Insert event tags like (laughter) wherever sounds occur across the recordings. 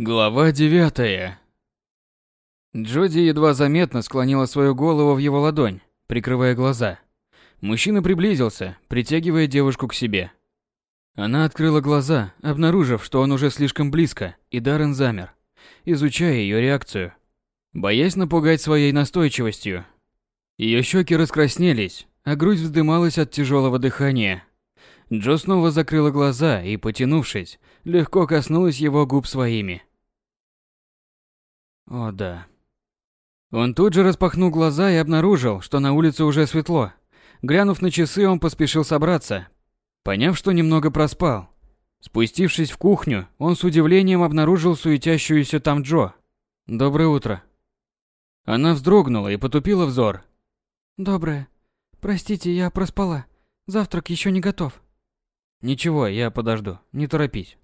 Глава девятая. Джоди едва заметно склонила свою голову в его ладонь, прикрывая глаза. Мужчина приблизился, притягивая девушку к себе. Она открыла глаза, обнаружив, что он уже слишком близко, и Даррен замер, изучая ее реакцию, боясь напугать своей настойчивостью. Ее щеки раскраснелись, а грудь вздымалась от тяжелого дыхания. Джо снова закрыла глаза и, потянувшись, легко коснулась его губ своими. О да. Он тут же распахнул глаза и обнаружил, что на улице уже светло. Глянув на часы, он поспешил собраться, поняв, что немного проспал. Спустившись в кухню, он с удивлением обнаружил суетящуюся там Джо. «Доброе утро». Она вздрогнула и потупила взор. «Доброе. Простите, я проспала. Завтрак еще не готов». «Ничего, я подожду. Не торопись».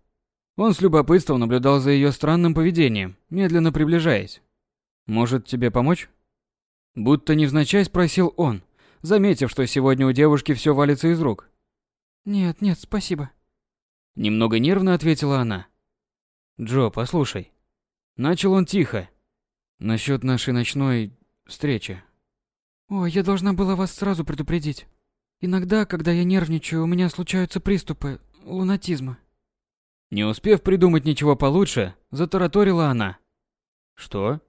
Он с любопытством наблюдал за ее странным поведением, медленно приближаясь. «Может, тебе помочь?» Будто невзначай спросил он, заметив, что сегодня у девушки все валится из рук. «Нет, нет, спасибо». Немного нервно ответила она. «Джо, послушай». Начал он тихо. Насчет нашей ночной встречи. «О, я должна была вас сразу предупредить. Иногда, когда я нервничаю, у меня случаются приступы лунатизма. Не успев придумать ничего получше, затараторила она. Что?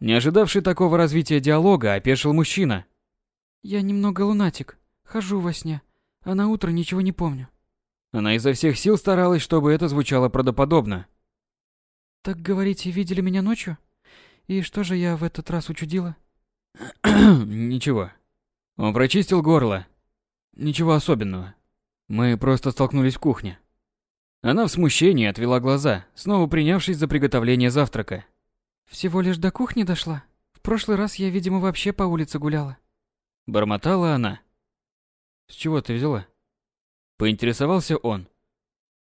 Не ожидавший такого развития диалога, опешил мужчина. Я немного лунатик, хожу во сне, а на утро ничего не помню. Она изо всех сил старалась, чтобы это звучало правдоподобно. Так говорите, видели меня ночью? И что же я в этот раз учудила? (clears throat) Ничего. Он прочистил горло. Ничего особенного. Мы просто столкнулись в кухне. Она в смущении отвела глаза, снова принявшись за приготовление завтрака. Всего лишь до кухни дошла. В прошлый раз я, видимо, вообще по улице гуляла. Бормотала она. С чего ты взяла? Поинтересовался он.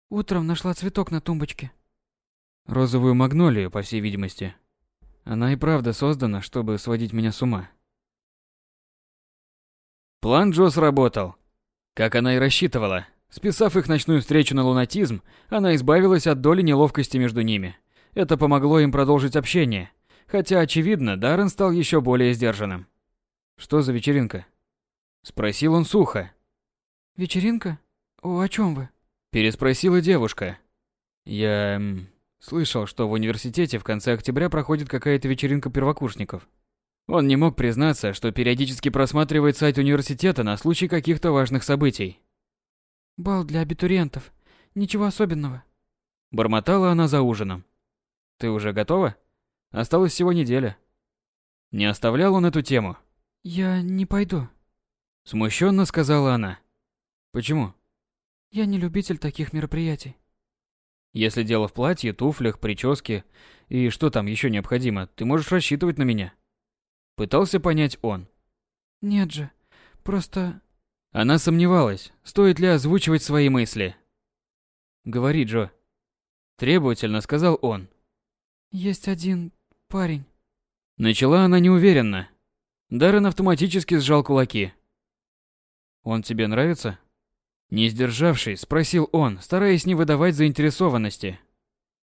Утром нашла цветок на тумбочке. Розовую магнолию, по всей видимости. Она и правда создана, чтобы сводить меня с ума. План Джо сработал. Как она и рассчитывала. Списав их ночную встречу на лунатизм, она избавилась от доли неловкости между ними. Это помогло им продолжить общение, хотя, очевидно, Даррен стал еще более сдержанным. «Что за вечеринка?» Спросил он сухо. «Вечеринка? О, о чем вы?» Переспросила девушка. «Я... Слышал, что в университете в конце октября проходит какая-то вечеринка первокурсников. Он не мог признаться, что периодически просматривает сайт университета на случай каких-то важных событий. Бал для абитуриентов. Ничего особенного. Бормотала она за ужином. Ты уже готова? Осталось всего неделя. Не оставлял он эту тему. Я не пойду. Смущенно сказала она. Почему? Я не любитель таких мероприятий. Если дело в платье, туфлях, прическе и что там еще необходимо, ты можешь рассчитывать на меня. Пытался понять он. Нет же, просто она сомневалась, стоит ли озвучивать свои мысли. «Говори, Джо». Требовательно сказал он. «Есть один парень». Начала она неуверенно. Даррен автоматически сжал кулаки. «Он тебе нравится?» Не сдержавшись, спросил он, стараясь не выдавать заинтересованности.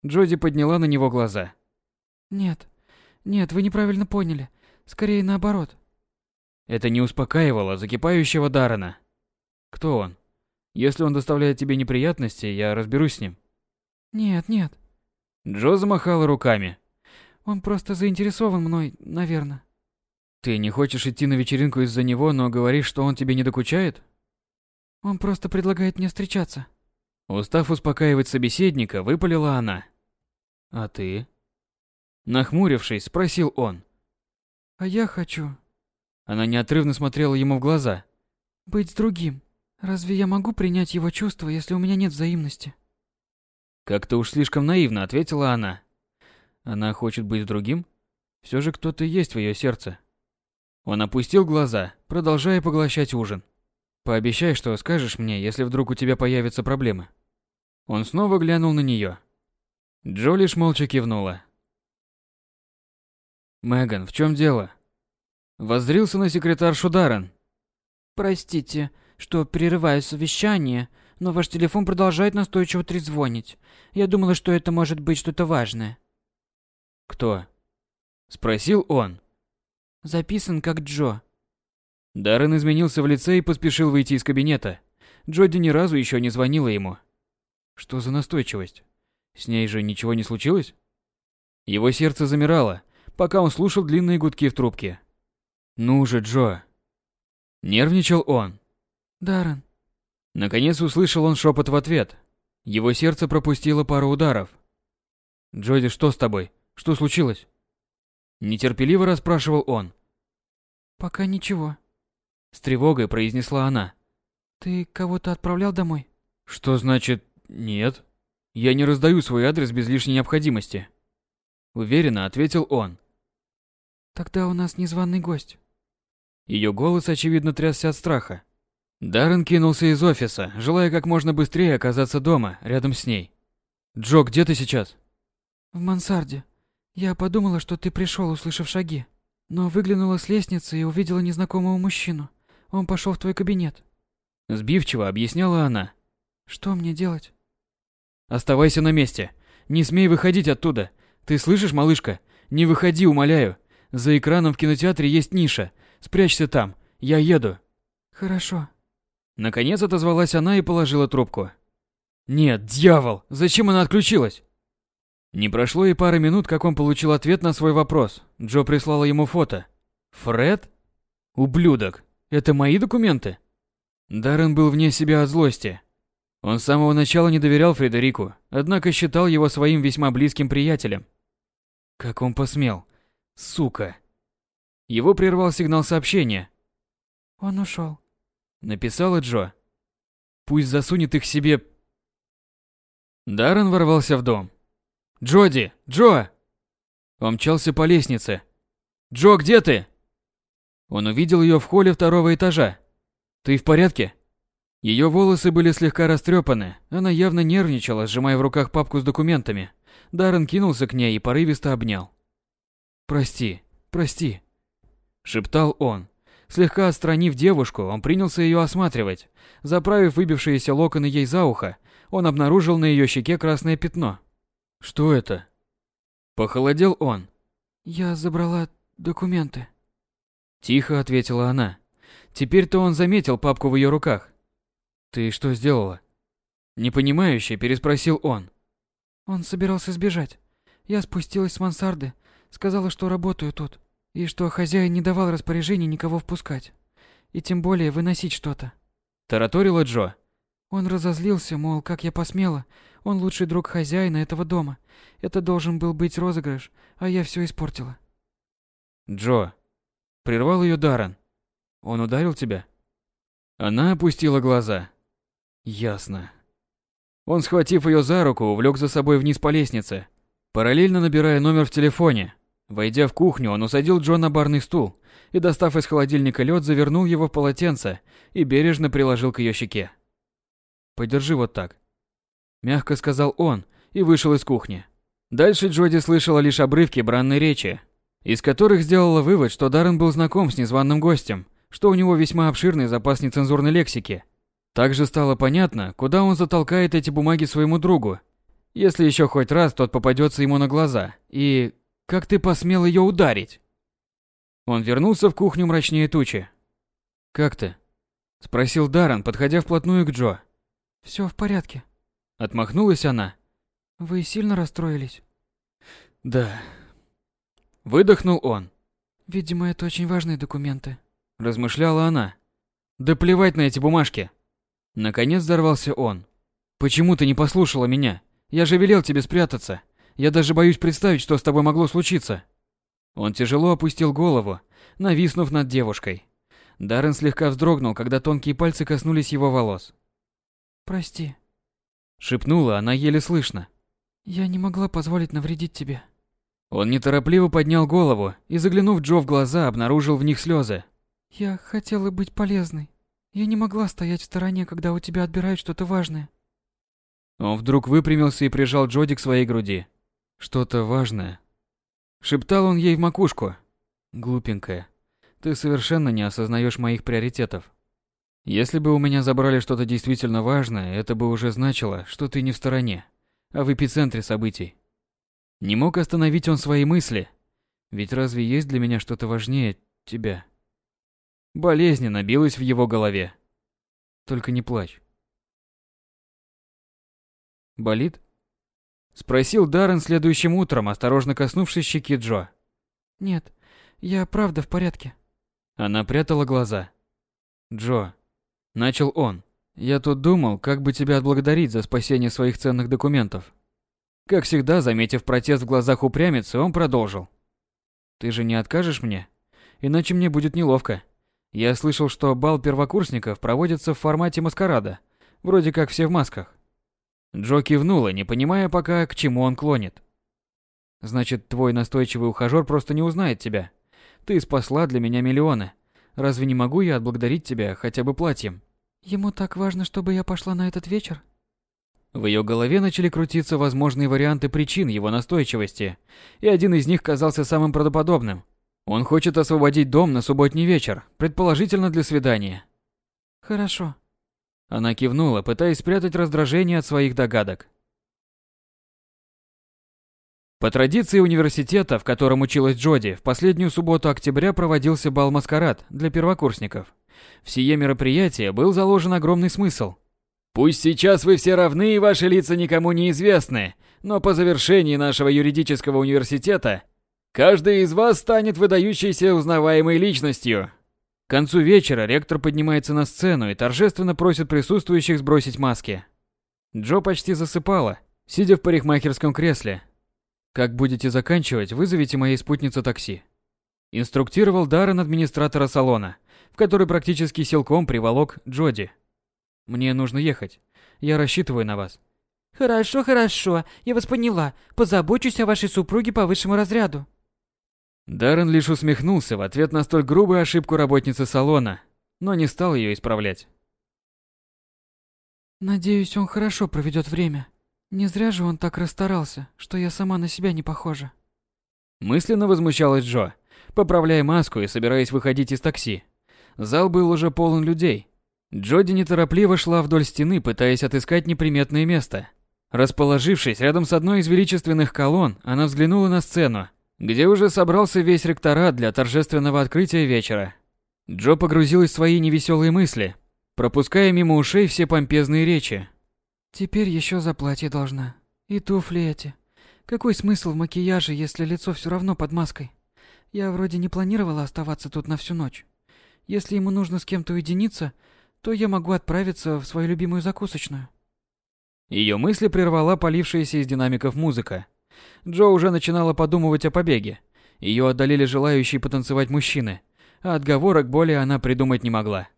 Джоди подняла на него глаза. «Нет, нет, вы неправильно поняли. Скорее наоборот. Это не успокаивало закипающего Дарана. Кто он? Если он доставляет тебе неприятности, я разберусь с ним. Нет, нет. Джо замахала руками. Он просто заинтересован мной, наверное. Ты не хочешь идти на вечеринку из-за него, но говоришь, что он тебе не докучает? Он просто предлагает мне встречаться. Устав успокаивать собеседника, выпалила она. А ты? Нахмурившись, спросил он. А я хочу, она неотрывно смотрела ему в глаза. «Быть с другим. Разве я могу принять его чувства, если у меня нет взаимности?» Как-то уж слишком наивно ответила она. Она хочет быть с другим? Все же кто-то есть в ее сердце. Он опустил глаза, продолжая поглощать ужин. Пообещай, что скажешь мне, если вдруг у тебя появятся проблемы. Он снова глянул на нее. Джо лишь молча кивнула. Меган, в чем дело? Воззрился на секретаршу Даррен. «Простите, что прерываю совещание, но ваш телефон продолжает настойчиво трезвонить. Я думала, что это может быть что-то важное. Кто? Спросил он. Записан как Джо. Даррен изменился в лице и поспешил выйти из кабинета. Джоди ни разу еще не звонила ему. Что за настойчивость? С ней же ничего не случилось? Его сердце замирало, пока он слушал длинные гудки в трубке. «Ну же, Джо!» Нервничал он. Даррен. Наконец услышал он шепот в ответ. Его сердце пропустило пару ударов. «Джоди, что с тобой? Что случилось?» Нетерпеливо расспрашивал он. «Пока ничего», — с тревогой произнесла она. «Ты кого-то отправлял домой?» «Что значит «нет»?» «Я не раздаю свой адрес без лишней необходимости», — уверенно ответил он. «Тогда у нас незваный гость». Ее голос, очевидно, трясся от страха. Даррен кинулся из офиса, желая как можно быстрее оказаться дома, рядом с ней. «Джо, где ты сейчас?» «В мансарде. Я подумала, что ты пришел, услышав шаги. Но выглянула с лестницы и увидела незнакомого мужчину. Он пошел в твой кабинет». Сбивчиво объясняла она. «Что мне делать?» Оставайся на месте. Не смей выходить оттуда. Ты слышишь, малышка? Не выходи, умоляю. За экраном в кинотеатре есть ниша. Спрячься там. Я еду. Хорошо. Наконец отозвалась она и положила трубку. Нет, дьявол, зачем она отключилась? Не прошло и пары минут, как он получил ответ на свой вопрос. Джо прислала ему фото. Фред? Ублюдок. Это мои документы? Даррен был вне себя от злости. Он с самого начала не доверял Фредерику, однако считал его своим весьма близким приятелем. Как он посмел? Сука. Его прервал сигнал сообщения. Он ушел. Написала Джо. Пусть засунет их себе... Даррен ворвался в дом. «Джоди! Джо!» Он мчался по лестнице. «Джо, где ты?» Он увидел ее в холле второго этажа. «Ты в порядке?» Ее волосы были слегка растрепаны, она явно нервничала, сжимая в руках папку с документами. Даррен кинулся к ней и порывисто обнял. «Прости, прости», — шептал он. Слегка отстранив девушку, он принялся ее осматривать. Заправив выбившиеся локоны ей за ухо, он обнаружил на ее щеке красное пятно. «Что это?» Похолодел он. «Я забрала документы», — тихо ответила она. Теперь-то он заметил папку в ее руках. «Ты что сделала?» Непонимающе переспросил он. Он собирался сбежать. Я спустилась с мансарды, сказала, что работаю тут, и что хозяин не давал распоряжений никого впускать, и тем более выносить что-то. Тараторила Джо. Он разозлился, мол, как я посмела. Он лучший друг хозяина этого дома. Это должен был быть розыгрыш, а я все испортила. Джо. Прервал ее Даррен. Он ударил тебя? Она опустила глаза. Ясно. Он, схватив ее за руку, увлек за собой вниз по лестнице, параллельно набирая номер в телефоне. Войдя в кухню, он усадил Джо на барный стул и, достав из холодильника лед, завернул его в полотенце и бережно приложил к ее щеке. «Подержи вот так», – мягко сказал он и вышел из кухни. Дальше Джоди слышала лишь обрывки бранной речи, из которых сделала вывод, что Даррен был знаком с незваным гостем, что у него весьма обширный запас нецензурной лексики – также стало понятно, куда он затолкает эти бумаги своему другу. Если еще хоть раз тот попадется ему на глаза. И как ты посмел ее ударить? Он вернулся в кухню мрачнее тучи. Как ты? спросил Даррен, подходя вплотную к Джо. Все в порядке, отмахнулась она. Вы сильно расстроились? Да. Выдохнул он. Видимо, это очень важные документы, размышляла она. Да плевать на эти бумажки. Наконец взорвался он. «Почему ты не послушала меня? Я же велел тебе спрятаться. Я даже боюсь представить, что с тобой могло случиться». Он тяжело опустил голову, нависнув над девушкой. Даррен слегка вздрогнул, когда тонкие пальцы коснулись его волос. «Прости», — шепнула она еле слышно. «Я не могла позволить навредить тебе». Он неторопливо поднял голову и, заглянув Джо в глаза, обнаружил в них слезы. «Я хотела быть полезной. Я не могла стоять в стороне, когда у тебя отбирают что-то важное. Он вдруг выпрямился и прижал Джоди к своей груди. Что-то важное. Шептал он ей в макушку. Глупенькая, ты совершенно не осознаешь моих приоритетов. Если бы у меня забрали что-то действительно важное, это бы уже значило, что ты не в стороне, а в эпицентре событий. Не мог остановить он свои мысли. Ведь разве есть для меня что-то важнее тебя? Болезненно билось в его голове. Только не плачь. Болит? Спросил Даррен следующим утром, осторожно коснувшись щеки Джо. Нет, я правда в порядке. Она прятала глаза. Джо, начал он. Я тут думал, как бы тебя отблагодарить за спасение своих ценных документов. Как всегда, заметив протест в глазах упрямицы, он продолжил. Ты же не откажешь мне? Иначе мне будет неловко. Я слышал, что бал первокурсников проводится в формате маскарада, вроде как все в масках. Джо кивнула, не понимая пока, к чему он клонит. Значит, твой настойчивый ухажёр просто не узнает тебя. Ты спасла для меня миллионы. Разве не могу я отблагодарить тебя хотя бы платьем? Ему так важно, чтобы я пошла на этот вечер? В ее голове начали крутиться возможные варианты причин его настойчивости, и один из них казался самым правдоподобным. Он хочет освободить дом на субботний вечер, предположительно для свидания. Хорошо. Она кивнула, пытаясь спрятать раздражение от своих догадок. По традиции университета, в котором училась Джоди, в последнюю субботу октября проводился бал-маскарад для первокурсников. В сие мероприятие был заложен огромный смысл. Пусть сейчас вы все равны и ваши лица никому не известны, но по завершении нашего юридического университета каждый из вас станет выдающейся узнаваемой личностью. К концу вечера ректор поднимается на сцену и торжественно просит присутствующих сбросить маски. Джо почти засыпала, сидя в парикмахерском кресле. «Как будете заканчивать, вызовите моей спутнице такси». Инструктировал Даррен администратора салона, в который практически силком приволок Джоди. «Мне нужно ехать. Я рассчитываю на вас». «Хорошо, хорошо. Я вас поняла. Позабочусь о вашей супруге по высшему разряду». Даррен лишь усмехнулся в ответ на столь грубую ошибку работницы салона, но не стал ее исправлять. «Надеюсь, он хорошо проведет время. Не зря же он так расстарался, что я сама на себя не похожа». Мысленно возмущалась Джо, поправляя маску и собираясь выходить из такси. Зал был уже полон людей. Джоди неторопливо шла вдоль стены, пытаясь отыскать неприметное место. Расположившись рядом с одной из величественных колонн, она взглянула на сцену, где уже собрался весь ректорат для торжественного открытия вечера. Джо погрузилась в свои невеселые мысли, пропуская мимо ушей все помпезные речи. «Теперь еще за платье должна. И туфли эти. Какой смысл в макияже, если лицо все равно под маской? Я вроде не планировала оставаться тут на всю ночь. Если ему нужно с кем-то уединиться, то я могу отправиться в свою любимую закусочную». Ее мысли прервала полившаяся из динамиков музыка. Джо уже начинала подумывать о побеге. Ее отдалили желающие потанцевать мужчины, а отговорок более она придумать не могла.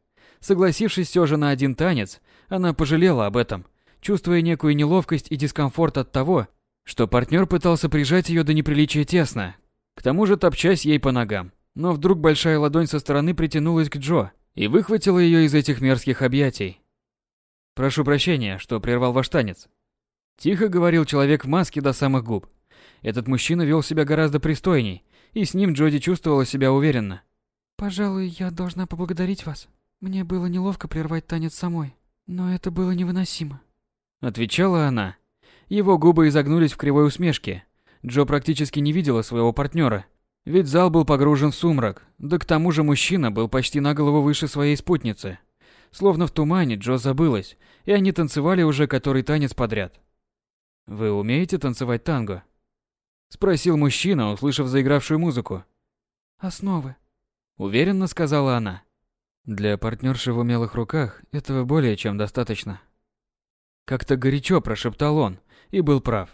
Согласившись все же на один танец, она пожалела об этом, чувствуя некую неловкость и дискомфорт от того, что партнер пытался прижать ее до неприличия тесно, к тому же топчась ей по ногам. Но вдруг большая ладонь со стороны притянулась к Джо и выхватила ее из этих мерзких объятий. «Прошу прощения, что прервал ваш танец», Тихо говорил человек в маске до самых губ. Этот мужчина вел себя гораздо пристойней, и с ним Джоди чувствовала себя уверенно. «Пожалуй, я должна поблагодарить вас. Мне было неловко прервать танец самой, но это было невыносимо», — отвечала она. Его губы изогнулись в кривой усмешке. Джо практически не видела своего партнера, ведь зал был погружен в сумрак, да к тому же мужчина был почти на голову выше своей спутницы. Словно в тумане Джо забылась, и они танцевали уже который танец подряд. «Вы умеете танцевать танго?» Спросил мужчина, услышав заигравшую музыку. «Основы», — уверенно сказала она. Для партнерши в умелых руках этого более чем достаточно. Как-то горячо прошептал он, и был прав.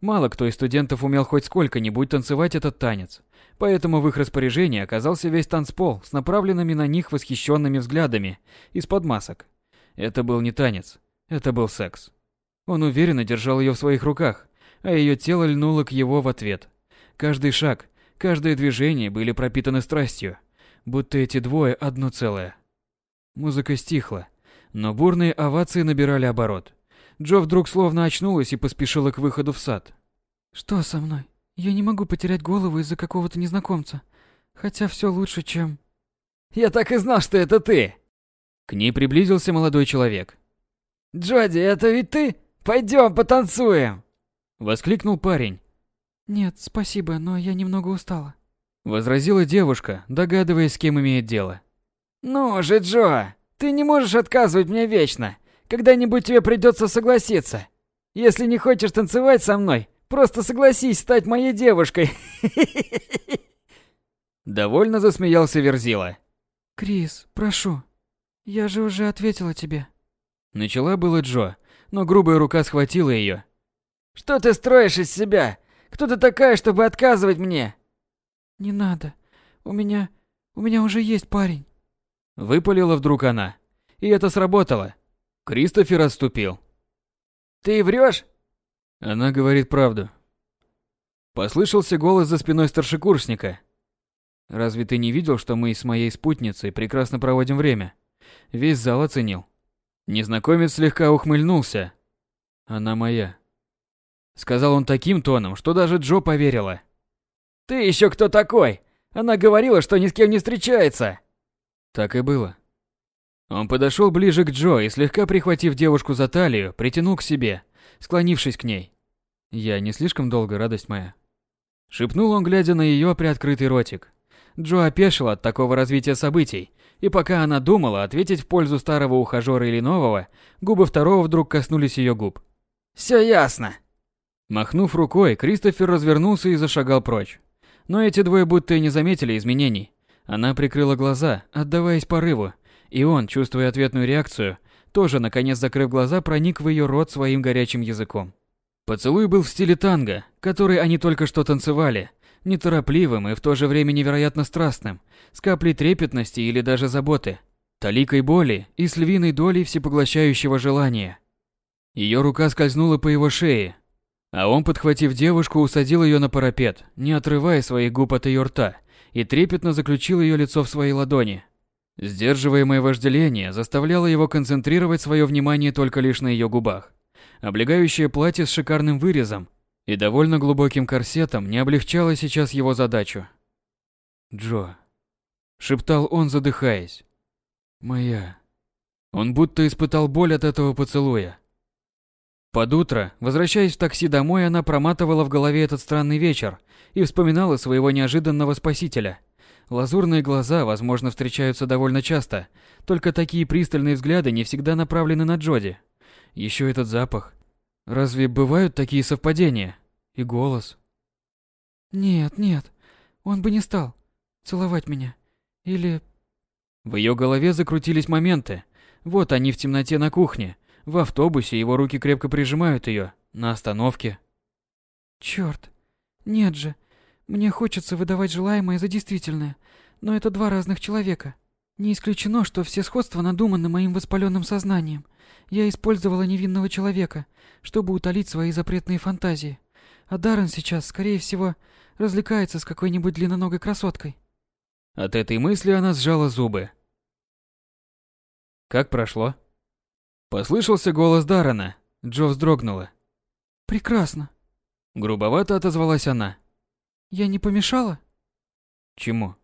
Мало кто из студентов умел хоть сколько-нибудь танцевать этот танец, поэтому в их распоряжении оказался весь танцпол с направленными на них восхищенными взглядами из-под масок. Это был не танец, это был секс. Он уверенно держал ее в своих руках, а ее тело льнуло к его в ответ. Каждый шаг, каждое движение были пропитаны страстью, будто эти двое одно целое. Музыка стихла, но бурные овации набирали оборот. Джо вдруг словно очнулась и поспешила к выходу в сад. «Что со мной? Я не могу потерять голову из-за какого-то незнакомца. Хотя все лучше, чем...» «Я так и знал, что это ты!» К ней приблизился молодой человек. «Джоди, это ведь ты? Пойдем потанцуем!» Воскликнул парень. Нет, спасибо, но я немного устала. Возразила девушка, догадываясь, с кем имеет дело. «Ну же, Джо, ты не можешь отказывать мне вечно. Когда-нибудь тебе придется согласиться. Если не хочешь танцевать со мной, просто согласись стать моей девушкой. (laughs) Довольно засмеялся Верзила. Крис, прошу. Я же уже ответила тебе. Начала было Джо, но грубая рука схватила ее. Что ты строишь из себя? Кто ты такая, чтобы отказывать мне? Не надо. У меня... у меня уже есть парень. Выпалила вдруг она. И это сработало. Кристофер отступил. Ты врешь? Она говорит правду. Послышался голос за спиной старшекурсника. Разве ты не видел, что мы с моей спутницей прекрасно проводим время? Весь зал оценил. Незнакомец слегка ухмыльнулся. Она моя. Сказал он таким тоном, что даже Джо поверила. Ты еще кто такой? Она говорила, что ни с кем не встречается. Так и было. Он подошел ближе к Джо и, слегка прихватив девушку за талию, притянул к себе, склонившись к ней. «Я не слишком долго, радость моя?» Шепнул он, глядя на ее приоткрытый ротик. Джо опешила от такого развития событий, и пока она думала ответить в пользу старого ухажера или нового, губы второго вдруг коснулись ее губ. «Все ясно!» Махнув рукой, Кристофер развернулся и зашагал прочь. Но эти двое будто и не заметили изменений. Она прикрыла глаза, отдаваясь порыву, и он, чувствуя ответную реакцию, тоже, наконец закрыв глаза, проник в ее рот своим горячим языком. Поцелуй был в стиле танго, который они только что танцевали, неторопливым и в то же время невероятно страстным, с каплей трепетности или даже заботы, таликой боли и с львиной долей всепоглощающего желания. Ее рука скользнула по его шее, а он, подхватив девушку, усадил ее на парапет, не отрывая своих губ от ее рта, и трепетно заключил ее лицо в свои ладони. Сдерживаемое вожделение заставляло его концентрировать свое внимание только лишь на ее губах. Облегающее платье с шикарным вырезом и довольно глубоким корсетом не облегчало сейчас его задачу. «Джо», — шептал он, задыхаясь, — «моя». Он будто испытал боль от этого поцелуя. Под утро, возвращаясь в такси домой, она проматывала в голове этот странный вечер и вспоминала своего неожиданного спасителя — Лазурные глаза, возможно, встречаются довольно часто, только такие пристальные взгляды не всегда направлены на Джоди. Еще этот запах. Разве бывают такие совпадения? И голос. Нет, нет, он бы не стал целовать меня. Или... В ее голове закрутились моменты. Вот они в темноте на кухне. В автобусе его руки крепко прижимают ее. На остановке. Черт. Нет же. Мне хочется выдавать желаемое за действительное, но это два разных человека. Не исключено, что все сходства надуманы моим воспаленным сознанием. Я использовала невинного человека, чтобы утолить свои запретные фантазии. А Даррен сейчас, скорее всего, развлекается с какой-нибудь длинноногой красоткой. От этой мысли она сжала зубы. Как прошло? Послышался голос Даррена. Джо вздрогнула. Прекрасно. Грубовато отозвалась она. Я не помешала? Чему?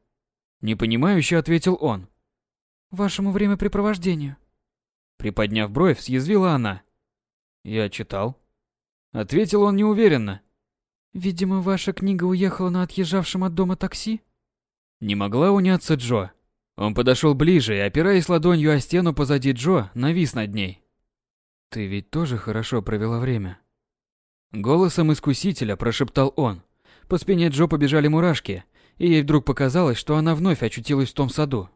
Непонимающе ответил он. Вашему времяпрепровождению. Приподняв бровь, съязвила она. Я читал. Ответил он неуверенно. Видимо, ваша книга уехала на отъезжавшем от дома такси? Не могла уняться Джо. Он подошел ближе и, опираясь ладонью о стену позади Джо, навис над ней. «Ты ведь тоже хорошо провела время?» Голосом искусителя прошептал он. По спине Джо побежали мурашки, и ей вдруг показалось, что она вновь очутилась в том саду,